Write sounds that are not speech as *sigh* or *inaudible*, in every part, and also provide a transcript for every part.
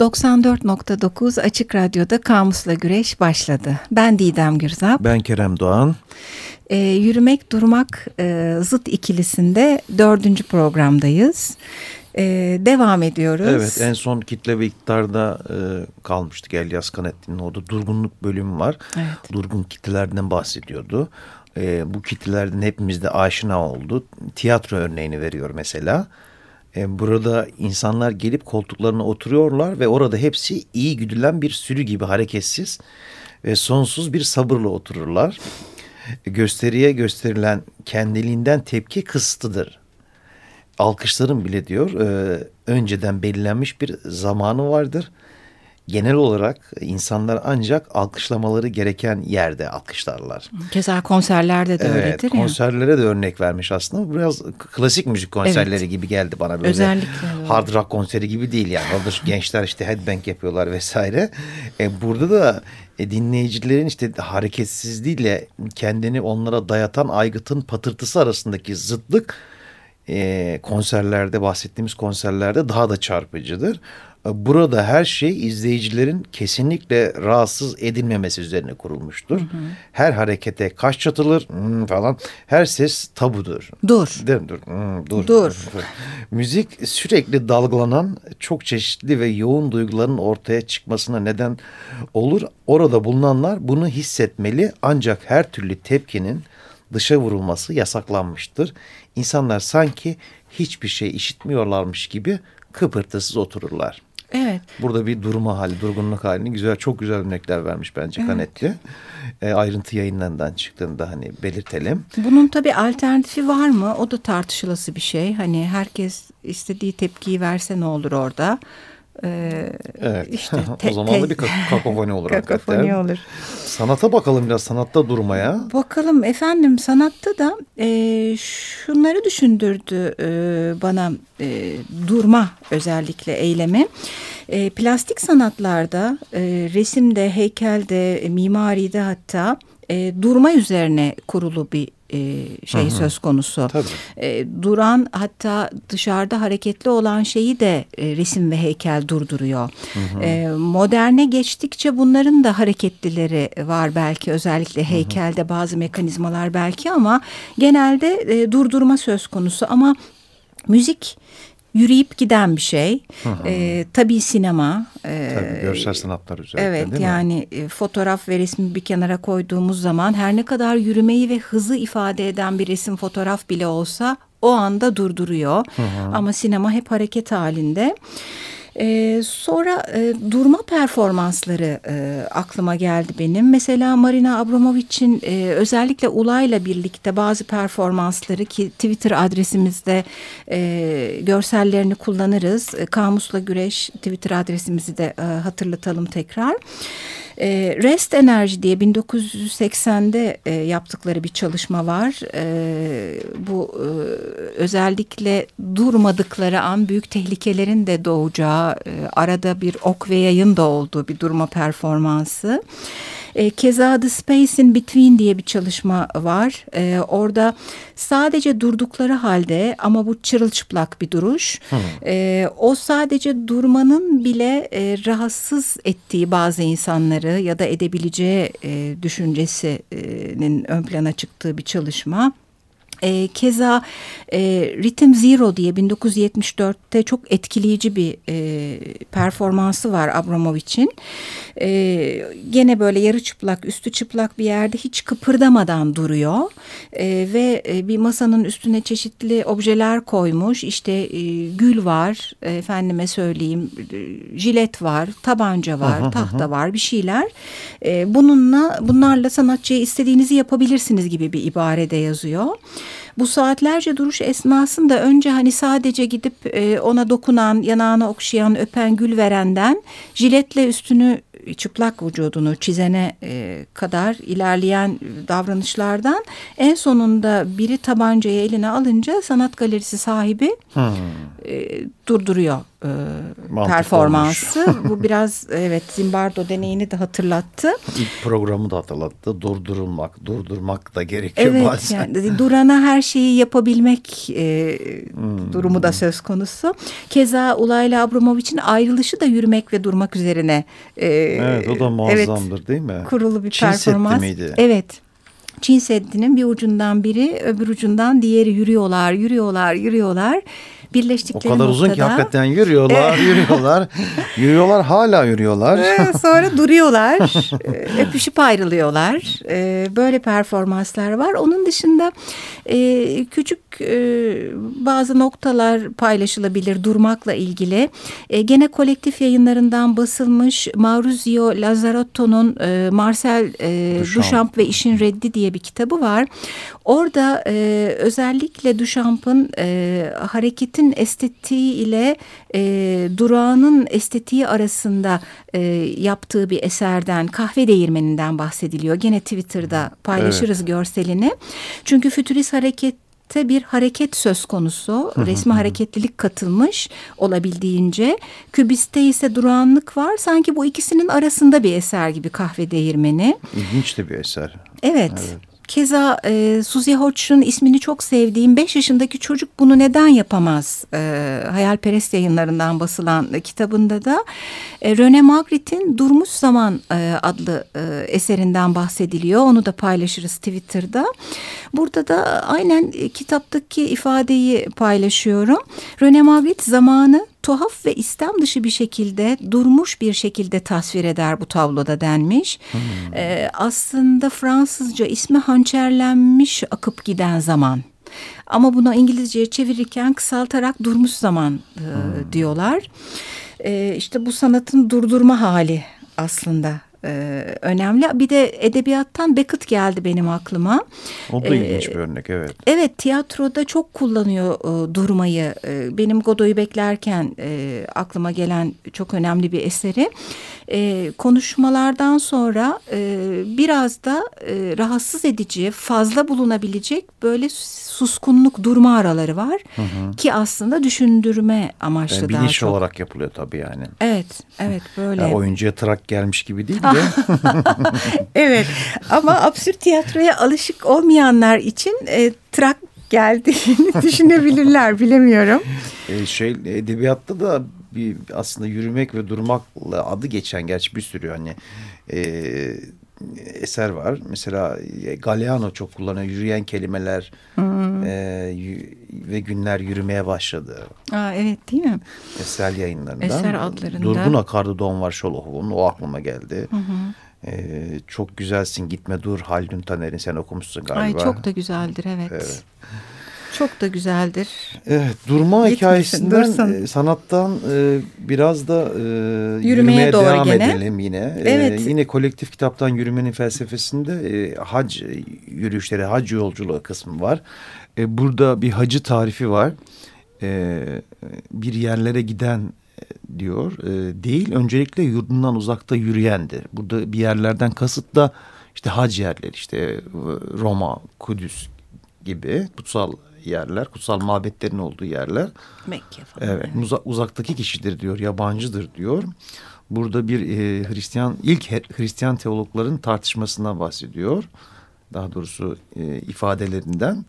94.9 Açık Radyo'da Kamus'la Güreş başladı. Ben Didem Gürzap. Ben Kerem Doğan. E, yürümek Durmak e, Zıt ikilisinde dördüncü programdayız. E, devam ediyoruz. Evet en son kitle ve iktidarda e, kalmıştık. Elyas Kanettin'in orada durgunluk bölümü var. Evet. Durgun kitlelerden bahsediyordu. E, bu kitlelerden hepimiz de aşina oldu. Tiyatro örneğini veriyor mesela. E, burada insanlar gelip koltuklarına oturuyorlar ve orada hepsi iyi güdülen bir sürü gibi hareketsiz ve sonsuz bir sabırla otururlar. Gösteriye gösterilen kendiliğinden tepki kısıtıdır. Alkışların bile diyor e, önceden belirlenmiş bir zamanı vardır genel olarak insanlar ancak alkışlamaları gereken yerde alkışlarlar. Keza konserlerde de evet, öyledir konserlere ya. de örnek vermiş aslında. Biraz klasik müzik konserleri evet. gibi geldi bana böyle. Özellikle. Hard rock konseri gibi değil yani. Orada gençler işte headbang yapıyorlar vesaire. E, burada da e, dinleyicilerin işte hareketsizliğiyle kendini onlara dayatan aygıtın patırtısı arasındaki zıtlık e, konserlerde bahsettiğimiz konserlerde daha da çarpıcıdır. Burada her şey izleyicilerin kesinlikle rahatsız edilmemesi üzerine kurulmuştur. Hı hı. Her harekete kaş çatılır hmm, falan. Her ses tabudur. Dur. Değil mi? Dur. Hmm, dur. Dur. *laughs* Müzik sürekli dalgalanan çok çeşitli ve yoğun duyguların ortaya çıkmasına neden olur. Orada bulunanlar bunu hissetmeli ancak her türlü tepkinin dışa vurulması yasaklanmıştır. İnsanlar sanki hiçbir şey işitmiyorlarmış gibi kıpırtısız otururlar. Evet. Burada bir durma hali, durgunluk halini güzel, çok güzel örnekler vermiş bence evet. Kanetli. E, ayrıntı yayınlarından çıktığında hani belirtelim. Bunun tabii alternatifi var mı? O da tartışılası bir şey. Hani herkes istediği tepkiyi verse ne olur orada? Ee, evet. Işte *laughs* te, o zaman da bir kakofoni olur *laughs* kakofoni hakikaten. olur. Sanata bakalım biraz sanatta durmaya. Bakalım efendim sanatta da e, şunları düşündürdü e, bana e, durma özellikle eylemi. E, plastik sanatlarda e, resimde, heykelde, mimaride hatta e, durma üzerine kurulu bir e, şey hı hı. söz konusu. Tabii. E, duran hatta dışarıda hareketli olan şeyi de e, resim ve heykel durduruyor. Hı hı. E, moderne geçtikçe bunların da hareketlileri var belki özellikle heykelde hı hı. bazı mekanizmalar belki ama genelde e, durdurma söz konusu ama müzik yürüyüp giden bir şey. Hı hı. E, tabii sinema. E, tabii görsel sanatlar üzerinde evet, değil yani mi? Yani fotoğraf ve resmi bir kenara koyduğumuz zaman her ne kadar yürümeyi ve hızı ifade eden bir resim fotoğraf bile olsa o anda durduruyor. Hı hı. Ama sinema hep hareket halinde. E, sonra e, durma performansları e, aklıma geldi benim. Mesela Marina Abramovic'in e, özellikle Ulay'la birlikte bazı performansları ki Twitter adresimizde e, görsellerini kullanırız. E, Kamusla Güreş Twitter adresimizi de e, hatırlatalım tekrar. E, Rest Enerji diye 1980'de e, yaptıkları bir çalışma var. E, bu e, özellikle durmadıkları an büyük tehlikelerin de doğacağı, e, arada bir ok ve yayın da olduğu bir durma performansı. E, keza The Space in Between diye bir çalışma var. E, orada sadece durdukları halde ama bu çırılçıplak bir duruş. E, o sadece durmanın bile e, rahatsız ettiği bazı insanları ya da edebileceği e, düşüncesinin ön plana çıktığı bir çalışma. E, keza e, Rhythm Zero diye 1974'te çok etkileyici bir e, performansı var Abramovich'in. E, gene böyle yarı çıplak, üstü çıplak bir yerde hiç kıpırdamadan duruyor. E, ve e, bir masanın üstüne çeşitli objeler koymuş. İşte e, gül var, e, efendime söyleyeyim, e, jilet var, tabanca var, aha, tahta aha. var bir şeyler. E, bununla bunlarla sanatçıya istediğinizi yapabilirsiniz gibi bir ibarede yazıyor. Bu saatlerce duruş esnasında önce hani sadece gidip e, ona dokunan, yanağına okşayan, öpen, gül verenden jiletle üstünü çıplak vücudunu çizene e, kadar ilerleyen davranışlardan en sonunda biri tabancayı eline alınca sanat galerisi sahibi hmm. e, durduruyor e, performansı. Bu biraz evet Zimbardo deneyini de hatırlattı. İlk programı da hatırlattı. Durdurulmak, durdurmak da gerekiyor evet, bazen. Yani, durana her şeyi yapabilmek e, hmm. durumu da söz konusu. Keza Ulayla Abramovich'in ayrılışı da yürümek ve durmak üzerine. E, evet o da muazzamdır evet, değil mi? Kurulu bir Çin performans. miydi? Evet. Çin Seddi'nin bir ucundan biri öbür ucundan diğeri yürüyorlar, yürüyorlar, yürüyorlar birleştikleri O kadar noktada, uzun ki hakikaten yürüyorlar, yürüyorlar. yürüyorlar, hala yürüyorlar. Sonra duruyorlar, *laughs* e, öpüşüp ayrılıyorlar. E, böyle performanslar var. Onun dışında e, küçük bazı noktalar paylaşılabilir durmakla ilgili. Gene kolektif yayınlarından basılmış Maurizio Lazzarotto'nun Marcel Duchamp ve İşin Reddi diye bir kitabı var. Orada özellikle Duchamp'ın hareketin hareketin estetiği ile e, durağının estetiği arasında e, yaptığı bir eserden kahve değirmeninden bahsediliyor. Gene Twitter'da paylaşırız evet. görselini. Çünkü fütürist hareket bir hareket söz konusu. Resmi hareketlilik katılmış olabildiğince. Kübiste ise durağanlık var. Sanki bu ikisinin arasında bir eser gibi kahve değirmeni. İlginç de bir eser. Evet. evet. Keza e, Suzy Hodgson ismini çok sevdiğim 5 yaşındaki çocuk bunu neden yapamaz? E, Hayalperest yayınlarından basılan e, kitabında da e, Rene Magritte'in Durmuş Zaman e, adlı e, eserinden bahsediliyor. Onu da paylaşırız Twitter'da. Burada da aynen e, kitaptaki ifadeyi paylaşıyorum. Rene Magritte zamanı tuhaf ve istem dışı bir şekilde durmuş bir şekilde tasvir eder bu tabloda denmiş. Hmm. Ee, aslında Fransızca ismi hançerlenmiş akıp giden zaman. Ama bunu İngilizceye çevirirken kısaltarak durmuş zaman e, hmm. diyorlar. E, işte bu sanatın durdurma hali aslında e, önemli. Bir de edebiyattan Beckett geldi benim aklıma. O da ilginç bir örnek evet. Evet tiyatroda çok kullanıyor e, durmayı. E, benim Godoy'u beklerken e, aklıma gelen çok önemli bir eseri. E, konuşmalardan sonra e, biraz da e, rahatsız edici, fazla bulunabilecek böyle suskunluk durma araları var. Hı hı. Ki aslında düşündürme amaçlı yani daha bilinç çok. olarak yapılıyor tabii yani. Evet, evet böyle. Yani oyuncuya trak gelmiş gibi değil de. *laughs* evet ama absürt tiyatroya alışık olmayanlar için e, trak geldiğini *laughs* düşünebilirler bilemiyorum. E, şey edebiyatta da bir aslında yürümek ve durmakla adı geçen gerçi bir sürü hani e, eser var. Mesela e, Galeano çok kullanıyor. Yürüyen kelimeler hmm. e, ve günler yürümeye başladı. Aa, evet değil mi? Eser yayınlarından. Eser adlarında. Durgun akardı Don Varşolohov'un. O aklıma geldi. Hı hı. Ee, çok güzelsin gitme dur Haldun Taner'in sen okumuşsun galiba. Ay çok da güzeldir evet. evet. Çok da güzeldir. Evet, durma Gitmişsin, hikayesinden, dursun. E, sanattan e, biraz da e, yürümeye, yürümeye doğru devam gene. edelim yine. E, evet. E, yine kolektif kitaptan yürümenin felsefesinde e, hac yürüyüşleri, hac yolculuğu kısmı var. E, burada bir hacı tarifi var. E, bir yerlere giden e, diyor. E, değil, öncelikle yurdundan uzakta yürüyendir. Burada bir yerlerden kasıt da işte hac yerleri, işte Roma, Kudüs gibi kutsal yerler, kutsal mabetlerin olduğu yerler. Mekke falan. Evet, yani. uzaktaki kişidir diyor, yabancıdır diyor. Burada bir e, Hristiyan, ilk Hristiyan teologların tartışmasından bahsediyor. Daha doğrusu e, ifadelerinden.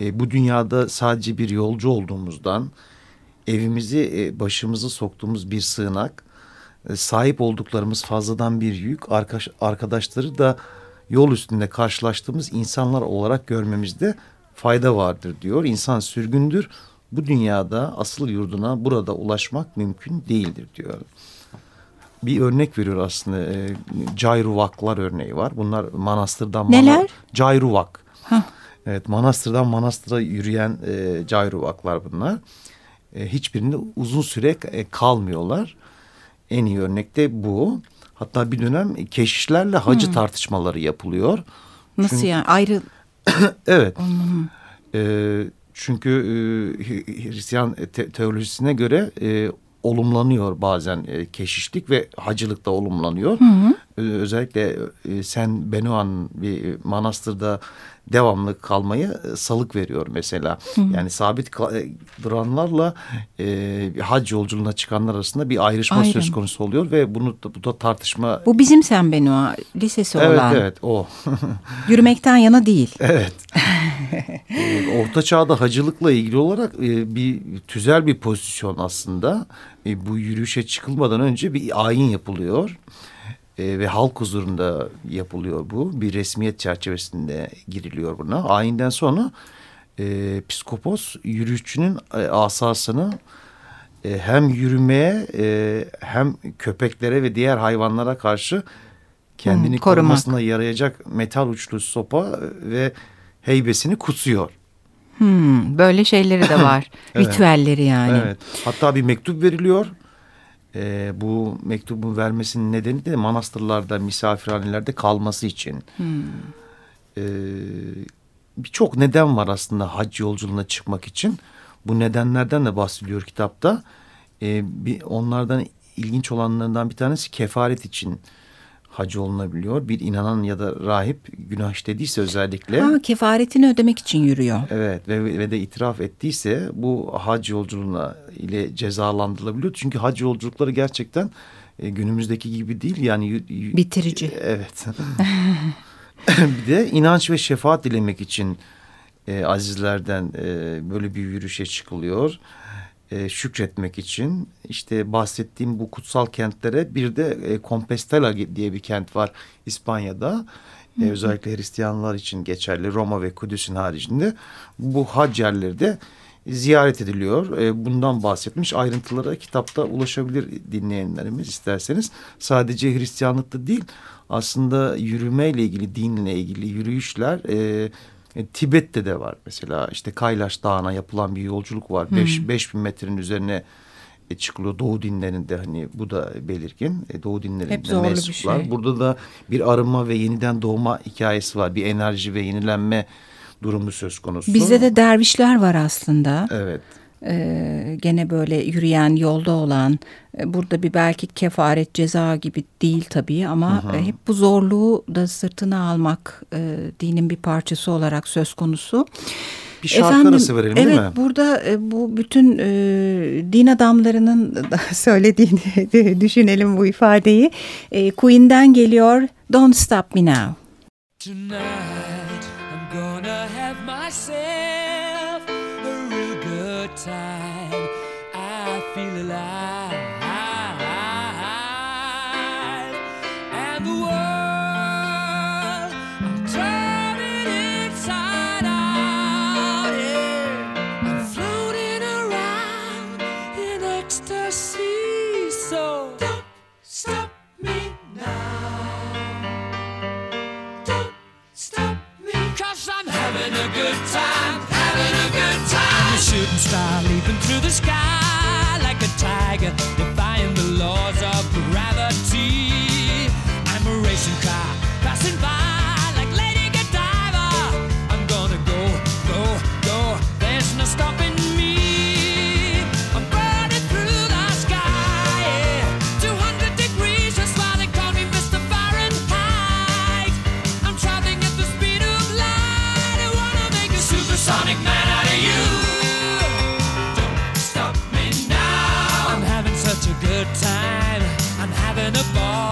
E, bu dünyada sadece bir yolcu olduğumuzdan, evimizi, e, başımızı soktuğumuz bir sığınak, e, sahip olduklarımız fazladan bir yük, arkadaş, arkadaşları da yol üstünde karşılaştığımız insanlar olarak görmemizde fayda vardır diyor. İnsan sürgündür. Bu dünyada asıl yurduna burada ulaşmak mümkün değildir diyor. Bir örnek veriyor aslında. E, Cayruvaklar örneği var. Bunlar manastırdan... Neler? Mana, Cayruvak. Hah. Evet manastırdan manastıra yürüyen e, cayruvaklar bunlar. E, hiçbirinde uzun süre e, kalmıyorlar. En iyi örnek de bu. Hatta bir dönem keşişlerle hacı hmm. tartışmaları yapılıyor. Nasıl Çünkü, yani ayrı *coughs* evet. E, çünkü e, Hristiyan te teolojisine göre e, olumlanıyor bazen e, keşişlik ve hacılık da olumlanıyor. Hı hı. Özellikle e, Sen Benoît'ın bir manastırda devamlı kalmayı e, salık veriyor mesela. Hı. Yani sabit e, duranlarla e, hac yolculuğuna çıkanlar arasında bir ayrışma Ayrım. söz konusu oluyor ve bunu bu da tartışma. Bu bizim Sen Benoît lisesi evet, olan. Evet evet o. *laughs* Yürümekten yana değil. Evet. *laughs* Orta çağda hacılıkla ilgili olarak e, bir tüzel bir pozisyon aslında. E, bu yürüyüşe çıkılmadan önce bir ayin yapılıyor e, ve halk huzurunda yapılıyor bu. Bir resmiyet çerçevesinde giriliyor buna. Ayinden sonra e, psikopos yürüyüşçünün e, asasını e, hem yürümeye e, hem köpeklere ve diğer hayvanlara karşı kendini hmm, korumasına yarayacak metal uçlu sopa ve heybesini kutsuyor. Hmm, böyle şeyleri de var. *laughs* evet. Ritüelleri yani. Evet. Hatta bir mektup veriliyor e, bu mektubu vermesinin nedeni de manastırlarda, misafirhanelerde kalması için. Hmm. E, Birçok neden var aslında hac yolculuğuna çıkmak için. Bu nedenlerden de bahsediyor kitapta. E, bir, onlardan ilginç olanlarından bir tanesi kefaret için hacı olunabiliyor. Bir inanan ya da rahip günah işlediyse özellikle. Ha, kefaretini ödemek için yürüyor. Evet ve, ve de itiraf ettiyse bu hac yolculuğuna ile cezalandırılabiliyor. Çünkü hac yolculukları gerçekten e, günümüzdeki gibi değil yani. Bitirici. Evet. *laughs* *laughs* bir de inanç ve şefaat dilemek için e, azizlerden e, böyle bir yürüyüşe çıkılıyor e, şükretmek için işte bahsettiğim bu kutsal kentlere bir de e, Compostela diye bir kent var İspanya'da. E, özellikle Hristiyanlar için geçerli Roma ve Kudüs'ün haricinde bu hac yerleri de ziyaret ediliyor. E, bundan bahsetmiş ayrıntılara kitapta ulaşabilir dinleyenlerimiz isterseniz. Sadece Hristiyanlıkta değil aslında yürümeyle ilgili dinle ilgili yürüyüşler... E, e, Tibet'te de var mesela işte Kaylaş Dağı'na yapılan bir yolculuk var. 5 bin metrenin üzerine e, çıkılıyor. Doğu dinlerinde hani bu da belirgin. E, Doğu dinlerinde mensuplar. Şey. Burada da bir arınma ve yeniden doğma hikayesi var. Bir enerji ve yenilenme durumu söz konusu. Bizde de dervişler var aslında. Evet e, gene böyle yürüyen yolda olan e, burada bir belki kefaret ceza gibi değil tabii ama hı hı. hep bu zorluğu da sırtına almak e, dinin bir parçası olarak söz konusu. Bir şarkı Efendim, arası verelim evet, değil mi? Evet burada e, bu bütün e, din adamlarının *laughs* söylediğini düşünelim bu ifadeyi. E, Queen'den geliyor Don't Stop Me Now. Tonight I'm gonna have myself good time. I'm having a ball.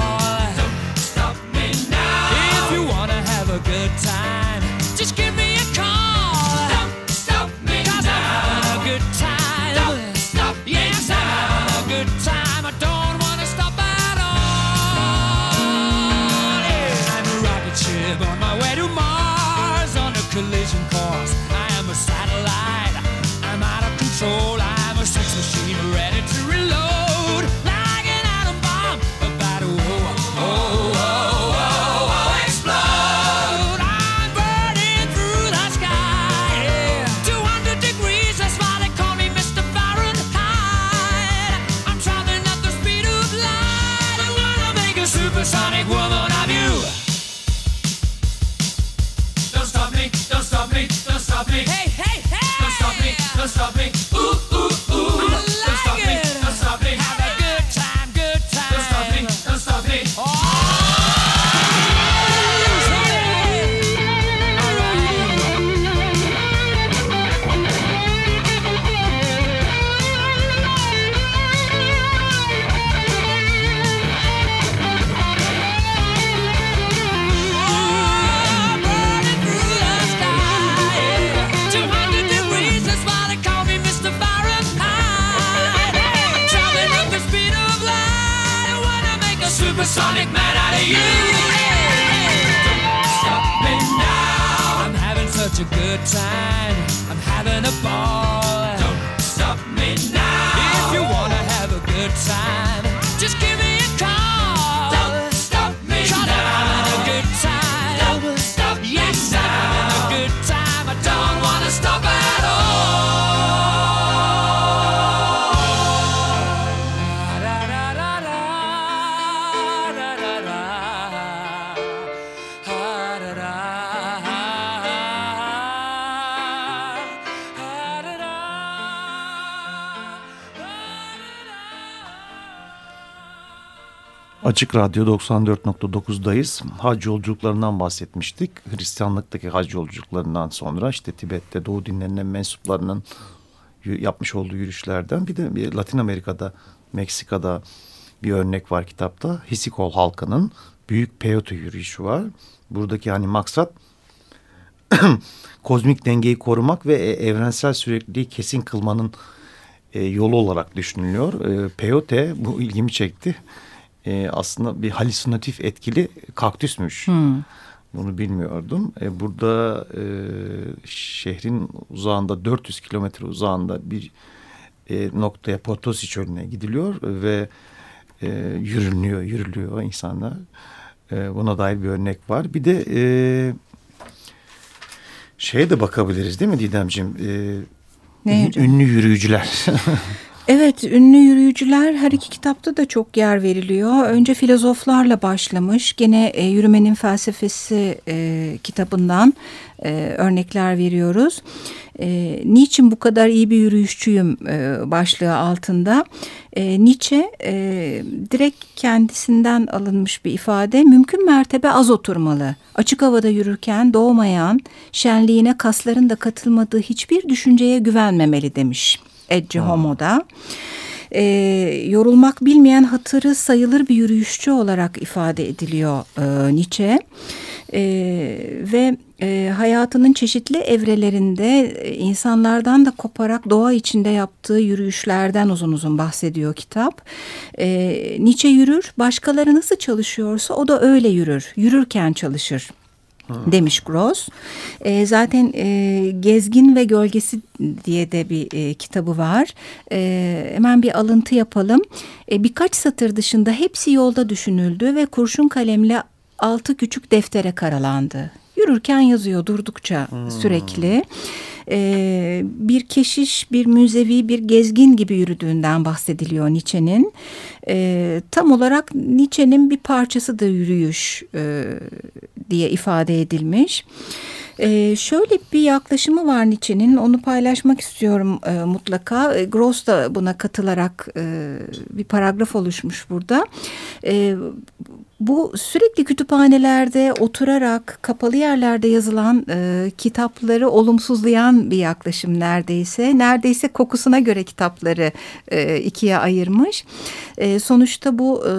supersonic woman. Supersonic man out of you. Stop me now. I'm having such a good time. I'm having a ball. Don't stop me now. If you wanna have a good time, just give Açık Radyo 94.9'dayız. Hac yolculuklarından bahsetmiştik. Hristiyanlıktaki hac yolculuklarından sonra işte Tibet'te Doğu dinlerinin mensuplarının yapmış olduğu yürüyüşlerden bir de Latin Amerika'da, Meksika'da bir örnek var kitapta. Hisikol halkının büyük peyote yürüyüşü var. Buradaki hani maksat *clears throat* kozmik dengeyi korumak ve e, evrensel sürekliliği kesin kılmanın e, yolu olarak düşünülüyor. E, peyote bu ilgimi çekti e, aslında bir halüsinatif etkili kaktüsmüş. Hmm. Bunu bilmiyordum. E, burada e, şehrin uzağında 400 kilometre uzağında bir e, noktaya Potosi çölüne gidiliyor ve e, yürünüyor, yürülüyor insanlar. E, buna dair bir örnek var. Bir de e, şeye de bakabiliriz değil mi Didemciğim? E, ne ünlü yürüyücüler. *laughs* Evet, ünlü yürüyücüler her iki kitapta da çok yer veriliyor. Önce filozoflarla başlamış. Gene e, Yürümenin Felsefesi e, kitabından e, örnekler veriyoruz. E, niçin bu kadar iyi bir yürüyüşçüyüm e, başlığı altında. E, Nietzsche e, direkt kendisinden alınmış bir ifade. Mümkün mertebe az oturmalı. Açık havada yürürken doğmayan, şenliğine kasların da katılmadığı hiçbir düşünceye güvenmemeli demiş. Edge Homo'da. E, yorulmak bilmeyen hatırı sayılır bir yürüyüşçü olarak ifade ediliyor e, Nietzsche. E, ve e, hayatının çeşitli evrelerinde e, insanlardan da koparak doğa içinde yaptığı yürüyüşlerden uzun uzun bahsediyor kitap. E, Nietzsche yürür, başkaları nasıl çalışıyorsa o da öyle yürür, yürürken çalışır demiş Gross. E, zaten e, Gezgin ve Gölgesi diye de bir e, kitabı var. E, hemen bir alıntı yapalım. E, birkaç satır dışında hepsi yolda düşünüldü ve kurşun kalemle altı küçük deftere karalandı. Yürürken yazıyor durdukça hmm. sürekli. Ee, bir keşiş, bir müzevi, bir gezgin gibi yürüdüğünden bahsediliyor Nietzsche'nin. Ee, tam olarak Nietzsche'nin bir parçası da yürüyüş e, diye ifade edilmiş. Ee, şöyle bir yaklaşımı var Nietzsche'nin onu paylaşmak istiyorum e, mutlaka. E, Gross da buna katılarak e, bir paragraf oluşmuş burada. E, bu sürekli kütüphanelerde oturarak kapalı yerlerde yazılan e, kitapları olumsuzlayan bir yaklaşım neredeyse. Neredeyse kokusuna göre kitapları e, ikiye ayırmış. E, sonuçta bu e,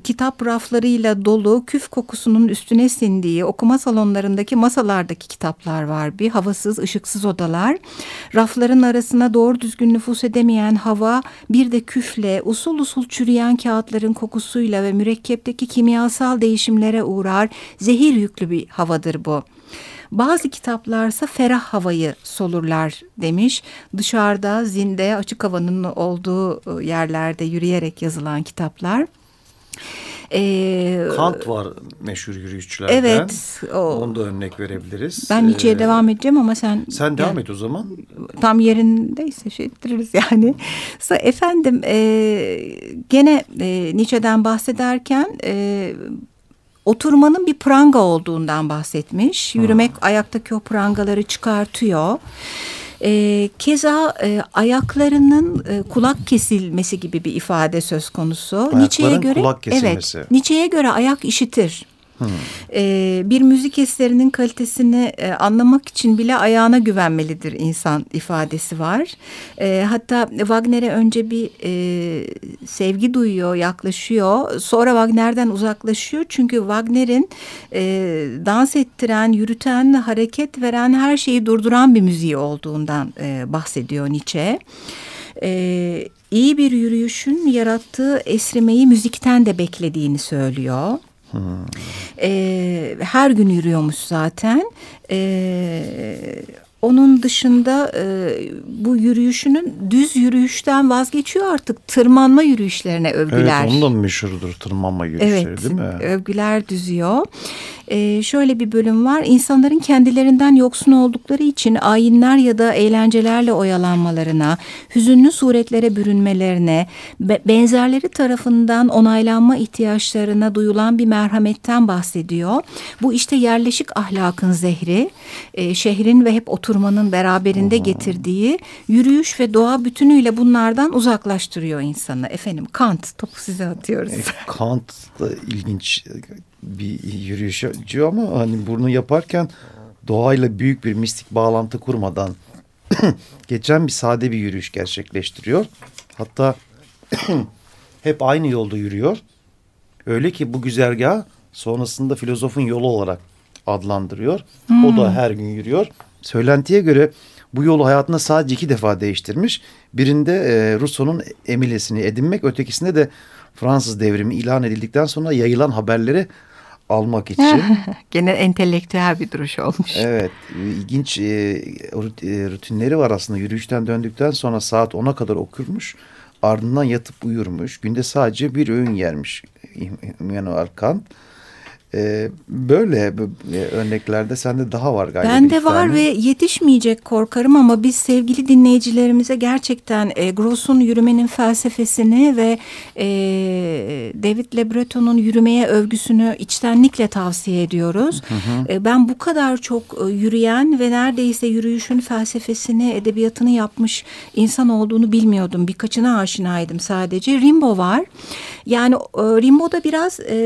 kitap raflarıyla dolu küf kokusunun üstüne sindiği okuma salonlarındaki masalardaki kitaplar var. Bir havasız, ışıksız odalar. Rafların arasına doğru düzgün nüfus edemeyen hava bir de küfle usul usul çürüyen kağıtların kokusuyla ve mürekkepteki kimyasal değişimlere uğrar zehir yüklü bir havadır bu. Bazı kitaplarsa ferah havayı solurlar demiş. Dışarıda, zinde, açık havanın olduğu ıı, yerlerde yürüyerek yazılan kitaplar. Ee, Kant var meşhur yürüyüşçülerden. Evet. O, Onu da örnek verebiliriz. Ben Nietzsche'ye ee, devam edeceğim ama sen... Sen devam et o zaman. Tam yerindeyse şey ettiririz yani. *laughs* Efendim e, gene e, Nietzsche'den bahsederken... E, oturmanın bir pranga olduğundan bahsetmiş. Yürümek ha. ayaktaki o prangaları çıkartıyor. E, keza e, ayaklarının e, kulak kesilmesi gibi bir ifade söz konusu. Nietzsche'ye göre kulak kesilmesi. Evet. Nietzsche'ye göre ayak işitir. Hmm. Ee, bir müzik eserinin kalitesini e, anlamak için bile ayağına güvenmelidir insan ifadesi var. E, hatta Wagner'e önce bir e, sevgi duyuyor, yaklaşıyor. Sonra Wagner'den uzaklaşıyor. Çünkü Wagner'in e, dans ettiren, yürüten, hareket veren her şeyi durduran bir müziği olduğundan e, bahsediyor Nietzsche. e, iyi bir yürüyüşün yarattığı esrimeyi müzikten de beklediğini söylüyor. E, her gün yürüyormuş zaten. E, onun dışında e, bu yürüyüşünün düz yürüyüşten vazgeçiyor artık. Tırmanma yürüyüşlerine övgüler. Evet onun da meşhurdur tırmanma yürüyüşleri Evet, değil mi? övgüler düzüyor. Ee, şöyle bir bölüm var. İnsanların kendilerinden yoksun oldukları için ayinler ya da eğlencelerle oyalanmalarına, hüzünlü suretlere bürünmelerine, be- benzerleri tarafından onaylanma ihtiyaçlarına duyulan bir merhametten bahsediyor. Bu işte yerleşik ahlakın zehri, e, şehrin ve hep oturmanın beraberinde getirdiği yürüyüş ve doğa bütünüyle bunlardan uzaklaştırıyor insanı. Efendim Kant topu size atıyoruz. Kant da ilginç bir yürüyüşçü ama hani bunu yaparken doğayla büyük bir mistik bağlantı kurmadan *coughs* geçen bir sade bir yürüyüş gerçekleştiriyor. Hatta *coughs* hep aynı yolda yürüyor. Öyle ki bu güzergah sonrasında filozofun yolu olarak adlandırıyor. O da her gün yürüyor. Söylentiye göre bu yolu hayatında sadece iki defa değiştirmiş. Birinde e, Rousseau'nun emilesini edinmek, ötekisinde de Fransız devrimi ilan edildikten sonra yayılan haberleri almak *laughs* için. Gene entelektüel bir duruş olmuş. evet, ilginç e, e, rutinleri var aslında. Yürüyüşten döndükten sonra saat 10'a kadar okurmuş. Ardından yatıp uyurmuş. Günde sadece bir öğün yermiş Immanuel Kant. E, böyle bu- e, örneklerde sende daha var galiba. Bende var tane. ve yetişmeyecek korkarım ama biz sevgili dinleyicilerimize gerçekten e, Gross'un yürümenin felsefesini ve e, David Le Breton'un yürümeye övgüsünü içtenlikle tavsiye ediyoruz. E, ben bu kadar çok e, yürüyen ve neredeyse yürüyüşün felsefesini, edebiyatını yapmış insan olduğunu bilmiyordum. Birkaçına aşinaydım sadece. Rimbaud var. Yani e, Rimbaud'da biraz e,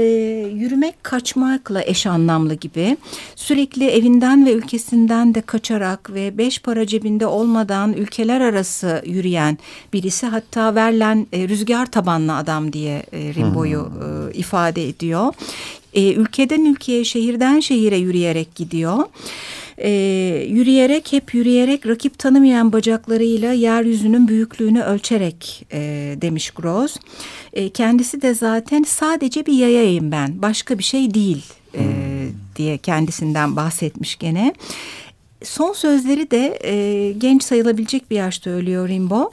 yürümek kaçmakla eş anlamlı gibi. Sürekli evinden ve ülkesinden de kaçarak ve beş para cebinde olmadan ülkeler arası yürüyen birisi. Hatta verilen e, rüzgar tabanlı adam diye e, Rimbaud'u e, ifade ediyor. E, ülkeden ülkeye, şehirden şehire yürüyerek gidiyor. E, yürüyerek, hep yürüyerek, rakip tanımayan bacaklarıyla yeryüzünün büyüklüğünü ölçerek e, demiş Gross. E, kendisi de zaten sadece bir yayayım ben, başka bir şey değil e, diye kendisinden bahsetmiş gene. Son sözleri de e, genç sayılabilecek bir yaşta ölüyor Rimbaud.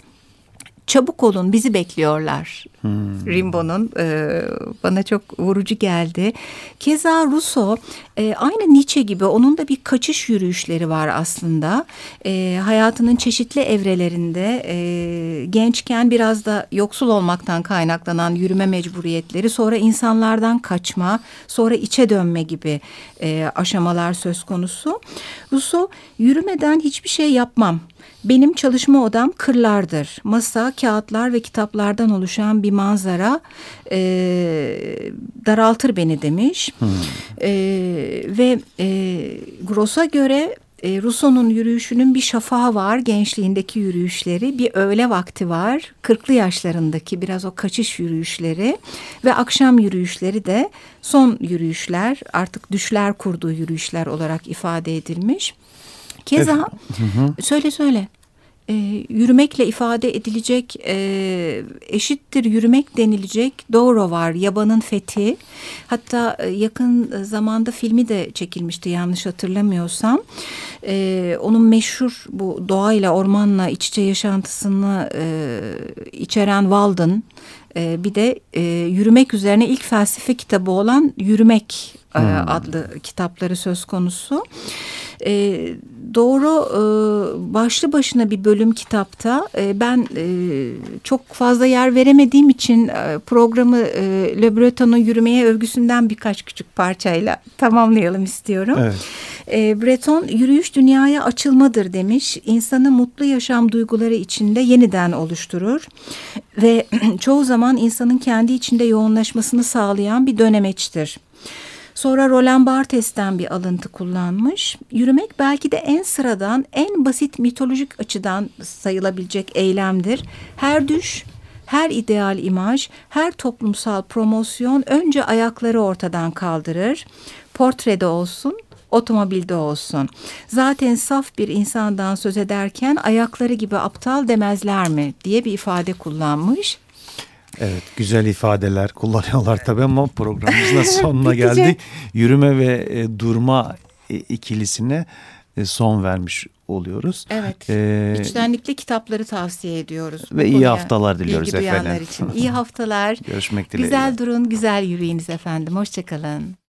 Çabuk olun bizi bekliyorlar. Rimbaud'un e, bana çok vurucu geldi. Keza Rousseau e, aynı Nietzsche gibi onun da bir kaçış yürüyüşleri var aslında. E, hayatının çeşitli evrelerinde e, gençken biraz da yoksul olmaktan kaynaklanan yürüme mecburiyetleri sonra insanlardan kaçma sonra içe dönme gibi e, aşamalar söz konusu. Rousseau yürümeden hiçbir şey yapmam. Benim çalışma odam kırlardır. Masa, kağıtlar ve kitaplardan oluşan bir manzara e, daraltır beni demiş. E, ve e, Gross'a göre e, Rousseau'nun yürüyüşünün bir şafağı var, gençliğindeki yürüyüşleri. Bir öğle vakti var, kırklı yaşlarındaki biraz o kaçış yürüyüşleri ve akşam yürüyüşleri de son yürüyüşler, artık düşler kurduğu yürüyüşler olarak ifade edilmiş. Keza söyle söyle. E, yürümekle ifade edilecek e, eşittir yürümek denilecek doğru var yabanın fethi. Hatta e, yakın zamanda filmi de çekilmişti yanlış hatırlamıyorsam. E, onun meşhur bu doğayla ormanla iç içe yaşantısını e, içeren Walden e, bir de e, yürümek üzerine ilk felsefe kitabı olan Yürümek e, adlı kitapları söz konusu. E, doğru e, başlı başına bir bölüm kitapta. E, ben e, çok fazla yer veremediğim için e, programı e, Le Breton'un yürümeye övgüsünden birkaç küçük parçayla tamamlayalım istiyorum. Evet. E, Breton yürüyüş dünyaya açılmadır demiş. İnsanı mutlu yaşam duyguları içinde yeniden oluşturur. Ve *clears throat* çoğu zaman insanın kendi içinde yoğunlaşmasını sağlayan bir dönemeçtir. Sonra Roland Barthes'ten bir alıntı kullanmış. Yürümek belki de en sıradan, en basit mitolojik açıdan sayılabilecek eylemdir. Her düş, her ideal imaj, her toplumsal promosyon önce ayakları ortadan kaldırır. Portrede olsun, otomobilde olsun. Zaten saf bir insandan söz ederken ayakları gibi aptal demezler mi diye bir ifade kullanmış. Evet güzel ifadeler kullanıyorlar tabii ama programımızın *laughs* sonuna geldik. Yürüme ve e, durma e, ikilisine e, son vermiş oluyoruz. Evet. Ee, İçtenlikle kitapları tavsiye ediyoruz. Ve iyi haftalar diliyoruz bilgi efendim. için. İyi haftalar. *laughs* Görüşmek dileğiyle. Güzel durun, güzel yürüyünüz efendim. Hoşçakalın.